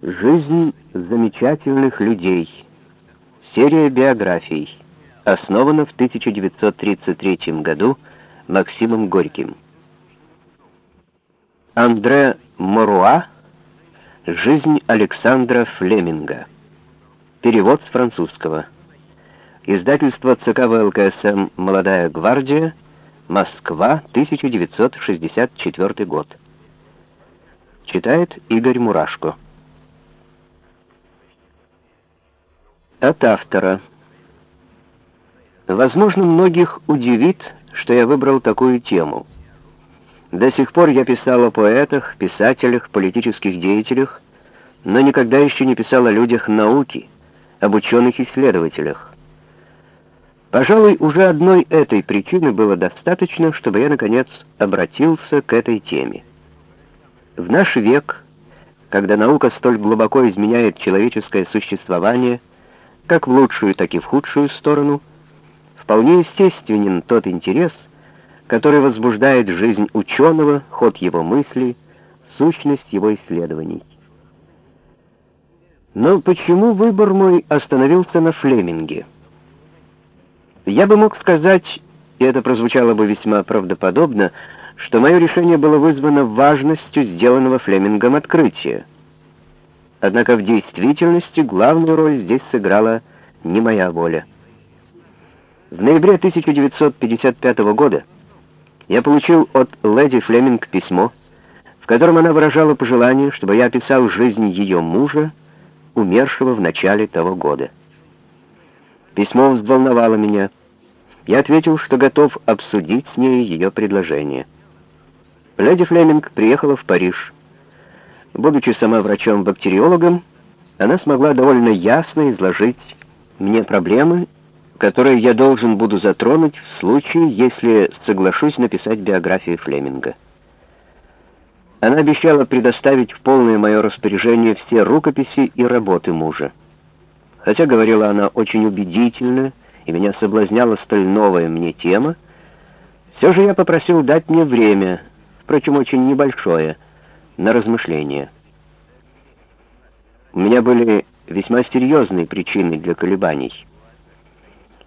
Жизнь замечательных людей. Серия биографий. Основана в 1933 году Максимом Горьким. Андре Моруа. Жизнь Александра Флеминга. Перевод с французского. Издательство ЦК ВЛКСМ «Молодая гвардия», Москва, 1964 год. Читает Игорь Мурашко. От автора. Возможно, многих удивит, что я выбрал такую тему. До сих пор я писал о поэтах, писателях, политических деятелях, но никогда еще не писал о людях науки, об ученых-исследователях. Пожалуй, уже одной этой причины было достаточно, чтобы я, наконец, обратился к этой теме. В наш век, когда наука столь глубоко изменяет человеческое существование, как в лучшую, так и в худшую сторону, вполне естественен тот интерес, который возбуждает жизнь ученого, ход его мыслей, сущность его исследований. Но почему выбор мой остановился на Флеминге? Я бы мог сказать, и это прозвучало бы весьма правдоподобно, что мое решение было вызвано важностью сделанного Флемингом открытия — Однако в действительности главную роль здесь сыграла не моя воля. В ноябре 1955 года я получил от леди Флеминг письмо, в котором она выражала пожелание, чтобы я описал жизнь ее мужа, умершего в начале того года. Письмо взволновало меня. Я ответил, что готов обсудить с ней ее предложение. Леди Флеминг приехала в Париж. Будучи сама врачом-бактериологом, она смогла довольно ясно изложить мне проблемы, которые я должен буду затронуть в случае, если соглашусь написать биографию Флеминга. Она обещала предоставить в полное мое распоряжение все рукописи и работы мужа. Хотя говорила она очень убедительно, и меня соблазняла столь новая мне тема, все же я попросил дать мне время, впрочем, очень небольшое, на размышления. У меня были весьма серьезные причины для колебаний.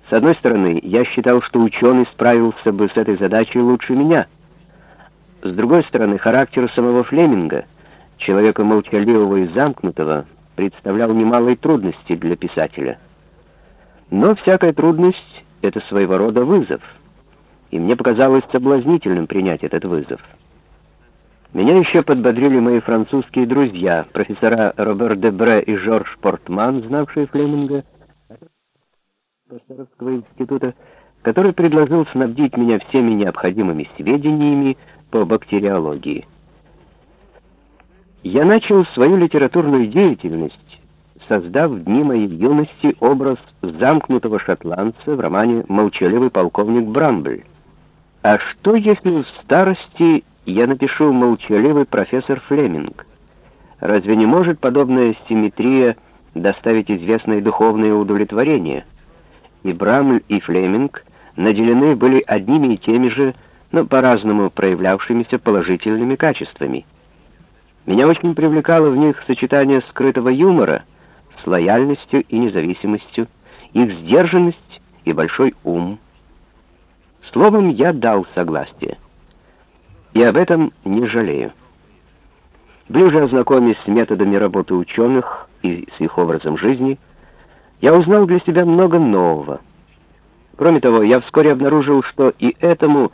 С одной стороны, я считал, что ученый справился бы с этой задачей лучше меня. С другой стороны, характер самого Флеминга, человека молчаливого и замкнутого, представлял немалые трудности для писателя. Но всякая трудность — это своего рода вызов, и мне показалось соблазнительным принять этот вызов. Меня еще подбодрили мои французские друзья, профессора Робер Дебре и Жорж Портман, знавшие Флеминга, Пастеровского института, который предложил снабдить меня всеми необходимыми сведениями по бактериологии. Я начал свою литературную деятельность, создав в дни моей юности образ замкнутого шотландца в романе «Молчаливый полковник Брамбль». А что, если в старости я напишу «молчаливый профессор Флеминг». Разве не может подобная симметрия доставить известное духовное удовлетворение? И Брамль, и Флеминг наделены были одними и теми же, но по-разному проявлявшимися положительными качествами. Меня очень привлекало в них сочетание скрытого юмора с лояльностью и независимостью, их сдержанность и большой ум. Словом, я дал согласие и об этом не жалею. Ближе ознакомясь с методами работы ученых и с их образом жизни, я узнал для себя много нового. Кроме того, я вскоре обнаружил, что и этому,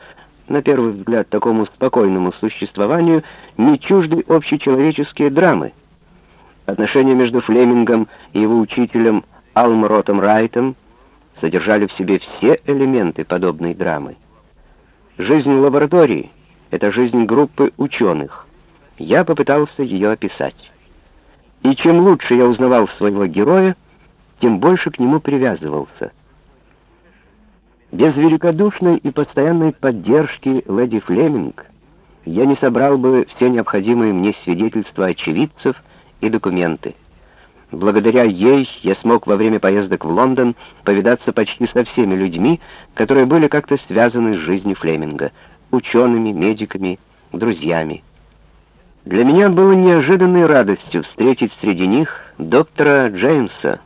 на первый взгляд, такому спокойному существованию не чужды общечеловеческие драмы. Отношения между Флемингом и его учителем Алмротом Райтом содержали в себе все элементы подобной драмы. Жизнь лаборатории — это жизнь группы ученых. Я попытался ее описать. И чем лучше я узнавал своего героя, тем больше к нему привязывался. Без великодушной и постоянной поддержки леди Флеминг я не собрал бы все необходимые мне свидетельства очевидцев и документы. Благодаря ей я смог во время поездок в Лондон повидаться почти со всеми людьми, которые были как-то связаны с жизнью Флеминга — учеными, медиками, друзьями. Для меня было неожиданной радостью встретить среди них доктора Джеймса,